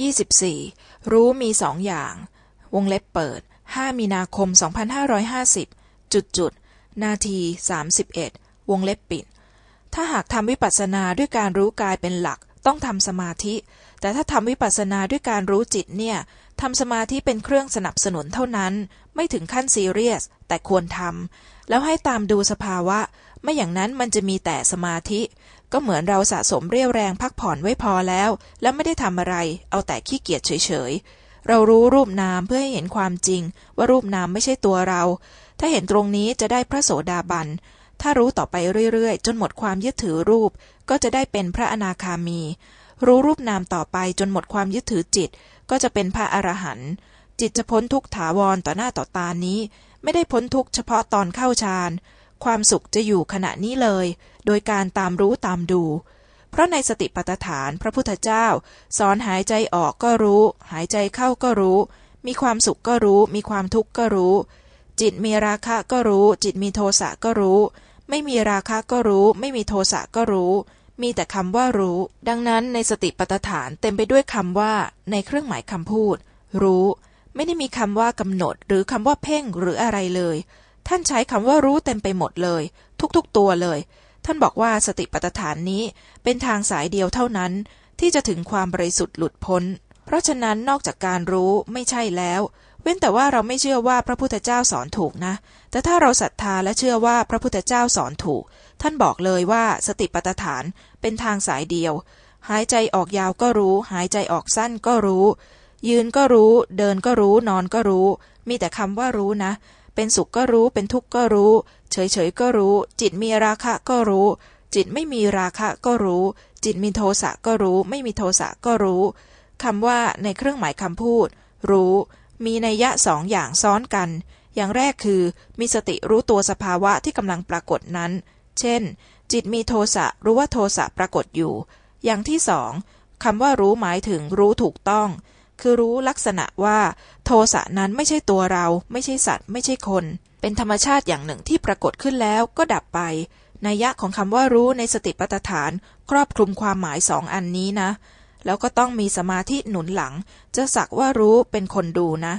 ยี่สิบสี่รู้มีสองอย่าง วงเล็บเปิดห้ามีนาคมสองพันห้าร้อยห้าสิบจุดจุดนาทีสามสิบเอ็ดวงเล็บปิด ถ้าหากทำวิปัสสนาด้วยการรู้กายเป็นหลัก ต้องทำสมาธิ แต่ถ้าทำวิปัสสนาด้วยการรู้จิตเนี่ยทำสมาธิเป็นเครื่องสนับสนุนเท่านั้น ไม่ถึงขั้นซีเรียส แต่ควรทำแล้วให้ตามดูสภาวะ ไม่อย่างนั้นมันจะมีแต่สมาธิ ก็เหมือนเราสะสมเรี่ยวแรงพักผ่อนไว้พอแล้ว แล้วไม่ได้ทำอะไร เอาแต่ขี้เกียจเฉยๆ เรารู้รูปนามเพื่อให้เห็นความจริง ว่ารูปนามไม่ใช่ตัวเรา ถ้าเห็นตรงนี้จะได้พระโสดาบัน ถ้ารู้ต่อไปเรื่อยๆ จนหมดความยึดถือรูป ก็จะได้เป็นพระอนาคามี รู้รูปนามต่อไปจนหมดความยึดถือจิต ก็จะเป็นพระอรหันต์จิตจะพ้นทุกถาวรต่อหน้าต่อตานี้ ไม่ได้พ้นทุกเฉพาะตอนเข้าฌาน ความสุขจะอยู่ขณะนี้เลย โดยการตามรู้ตามดู เพราะในสติปัฏฐานพระพุทธเจ้า สอนหายใจออกก็รู้ หายใจเข้าก็รู้ มีความสุขก็รู้ มีความทุกข์ก็รู้ จิตมีราคะก็รู้ จิตมีโทสะก็รู้ ไม่มีราคะก็รู้ ไม่มีโทสะก็รู้ มีแต่คำว่ารู้ ดังนั้นในสติปัฏฐานเต็มไปด้วยคำว่า ในเครื่องหมายคำพูด รู้ ไม่ได้มีคำว่ากำหนดหรือคำว่าเพ่งหรืออะไรเลย ท่านใช้คำว่ารู้เต็มไปหมดเลย ทุกๆตัวเลย ท่านบอกว่าสติปัฏฐานนี้เป็นทางสายเดียวเท่านั้น ที่จะถึงความบริสุทธิ์หลุดพ้น เพราะฉะนั้นนอกจากการรู้ไม่ใช่แล้ว เว้นแต่ว่าเราไม่เชื่อว่าพระพุทธเจ้าสอนถูกนะ แต่ถ้าเราศรัทธาและเชื่อว่าพระพุทธเจ้าสอนถูก ท่านบอกเลยว่าสติปัฏฐานเป็นทางสายเดียว หายใจออกยาวก็รู้ หายใจออกสั้นก็รู้ ยืนก็รู้ เดินก็รู้ นอนก็รู้ มีแต่คำว่ารู้นะ เป็นสุขก็รู้ เป็นทุกข์ก็รู้ เฉยๆก็รู้ จิตมีราคะก็รู้ จิตไม่มีราคะก็รู้ จิตมีโทสะก็รู้ ไม่มีโทสะก็รู้คำว่าในเครื่องหมายคำพูด รู้ มีนัยยะสองอย่างซ้อนกัน อย่างแรกคือ มีสติรู้ตัวสภาวะที่กำลังปรากฏนั้น เช่น จิตมีโทสะรู้ว่าโทสะปรากฏอยู่ อย่างที่สองคำว่ารู้หมายถึงรู้ถูกต้อง คือรู้ลักษณะว่า โทสะนั้นไม่ใช่ตัวเรา ไม่ใช่สัตว์ ไม่ใช่คน เป็นธรรมชาติอย่างหนึ่งที่ปรากฏขึ้นแล้วก็ดับไปนัยยะของคำว่ารู้ในสติปัฏฐาน ครอบคลุมความหมายสองอันนี้นะ แล้วก็ต้องมีสมาธิหนุนหลัง จะสักว่ารู้เป็นคนดูนะ